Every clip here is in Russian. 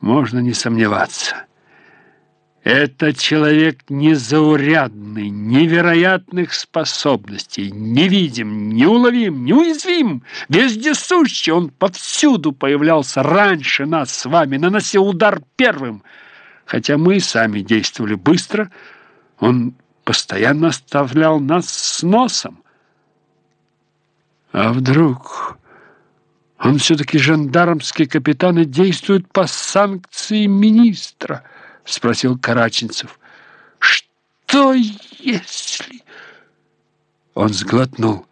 можно не сомневаться. Это человек незаурядный, невероятных способностей, невидим, неуловим, неуязвим, вездесущий. Он повсюду появлялся раньше нас с вами, наносил удар первым. Хотя мы сами действовали быстро, он постоянно оставлял нас с носом. А вдруг он все-таки жандармский капитан и действует по санкции министра — спросил Караченцев. Что если... Он сглотнул.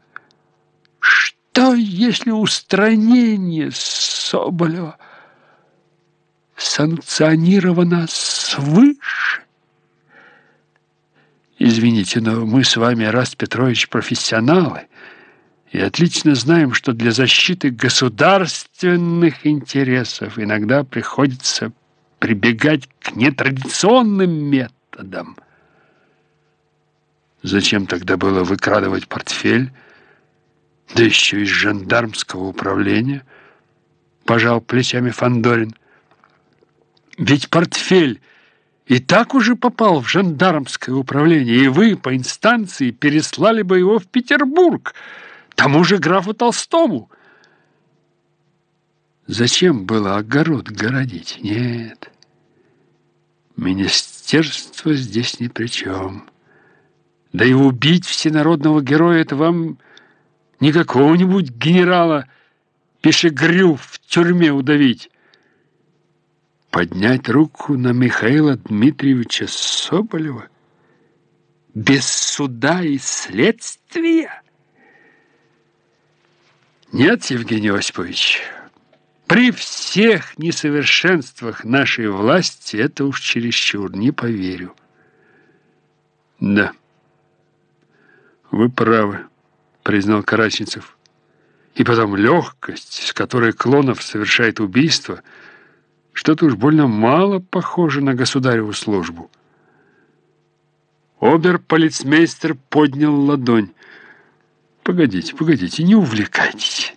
Что если устранение Соболева санкционировано свыше? Извините, но мы с вами, Раст Петрович, профессионалы и отлично знаем, что для защиты государственных интересов иногда приходится прибегать к нетрадиционным методам. Зачем тогда было выкрадывать портфель, да еще из жандармского управления? Пожал плечами Фандорин. Ведь портфель и так уже попал в жандармское управление, и вы по инстанции переслали бы его в Петербург, тому же графу Толстому. Зачем было огород городить? Нет. Министерство здесь ни при чем. Да и убить всенародного героя — это вам не какого-нибудь генерала Пешегрю в тюрьме удавить. Поднять руку на Михаила Дмитриевича Соболева без суда и следствия? Нет, Евгений Осипович, при всех несовершенствах нашей власти это уж чересчур, не поверю. Да, вы правы, признал Караченцев. И потом легкость, с которой Клонов совершает убийство, что-то уж больно мало похоже на государеву службу. Обер-полицмейстер поднял ладонь. «Погодите, погодите, не увлекайтесь».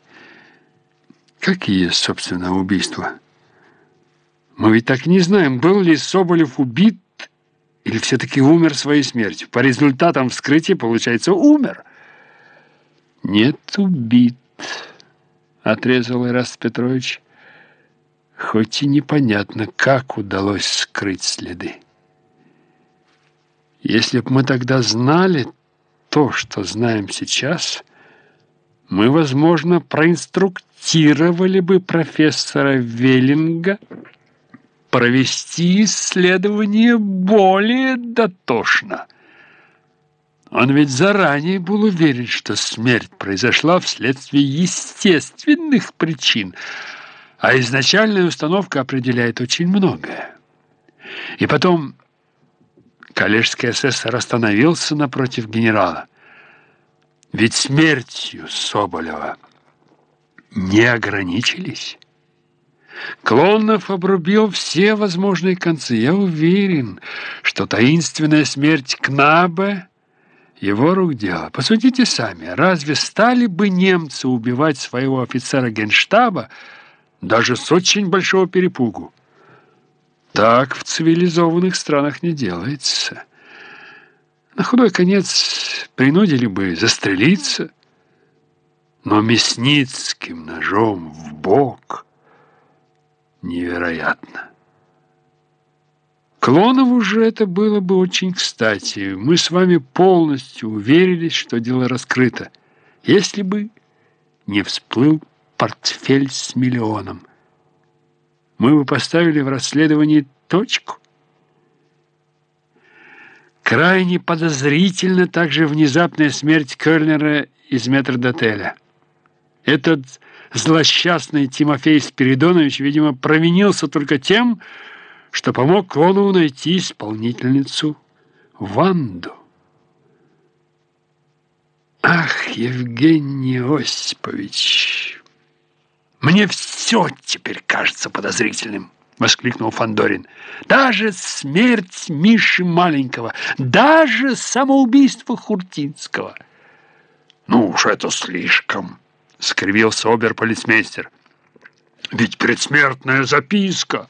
Какие, собственно, убийства? Мы ведь так не знаем, был ли Соболев убит или все-таки умер своей смертью. По результатам вскрытия, получается, умер. Нет, убит, отрезал Ираст Петрович. Хоть и непонятно, как удалось скрыть следы. Если б мы тогда знали то, что знаем сейчас, мы, возможно, проинструктировали бы профессора Веллинга провести исследование более дотошно. Он ведь заранее был уверен, что смерть произошла вследствие естественных причин, а изначальная установка определяет очень многое. И потом коллежский асессор остановился напротив генерала. Ведь смертью Соболева не ограничились. Клонов обрубил все возможные концы. Я уверен, что таинственная смерть Кнабе — его рук дело. Посудите сами, разве стали бы немцы убивать своего офицера генштаба даже с очень большого перепугу? Так в цивилизованных странах не делается. На худой конец принудили бы застрелиться, но мясницким ножом в бок невероятно. Клонову же это было бы очень кстати. Мы с вами полностью уверились, что дело раскрыто, если бы не всплыл портфель с миллионом. Мы бы поставили в расследовании точку. Крайне подозрительна также внезапная смерть Кёльнера из метрдотеля. Этот злосчастный Тимофей Спиридонович, видимо, провинился только тем, что помог Клонову найти исполнительницу Ванду. Ах, Евгений Осипович, мне все теперь кажется подозрительным. — воскликнул Фандорин. «Даже смерть Миши Маленького, даже самоубийство Хуртинского». «Ну уж это слишком», — скривился оберполицмейстер. «Ведь предсмертная записка...»